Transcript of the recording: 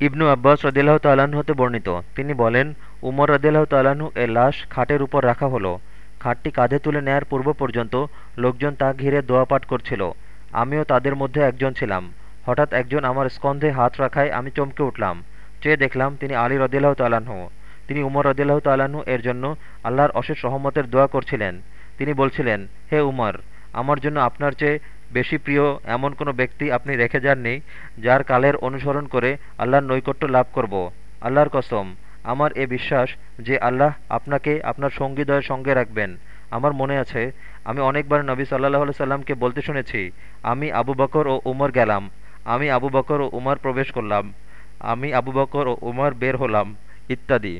ইবনু আব্বাস রদিল্লাহ তাল্লাহ্ন হতে বর্ণিত। তিনি বলেন, উমর রদিল্লাহ তাল্লাহ্ন এর লাশ খাটের উপর রাখা হলো। খাটটি কাঁধে তুলে নেয়ার পূর্ব পর্যন্ত লোকজন তা ঘিরে দোয়া পাঠ করছিল। আমিও তাদের মধ্যে একজন ছিলাম। হঠাৎ একজন আমার স্কন্ধে হাত রাখায় আমি চমকে উঠলাম। চেয়ে দেখলাম তিনি আলী রদিল্লাহ তাল্লাহ্ন তিনি উমর রদিল্লাহ তাল্লাহ্ন এর জন্য আল্লাহর অশেষ সহমতের দোয়া করছিলেন। তিনি বলছিলেন, হে উমর, আমার জন্য আপনার চেয়ে বেশি প্রিয় এমন কোনো ব্যক্তি আপনি রেখে যাননি, যার কালের অনুসরণ করে আল্লাহর নৈকট্য লাভ করব। আল্লাহর কসম, আমার এ বিশ্বাস যে আল্লাহ আপনাকে আপনার সঙ্গীদয়ের সঙ্গে রাখবেন। আমার মনে আছে, আমি অনেকবার নবী সাল্লাহ সাল্লামকে বলতে শুনেছি, আমি আবু বকর ও উমর গেলাম, আমি আবু বকর ও উমর প্রবেশ করলাম, আমি আবু বকর ও উমর বের হলাম, ইত্যাদি।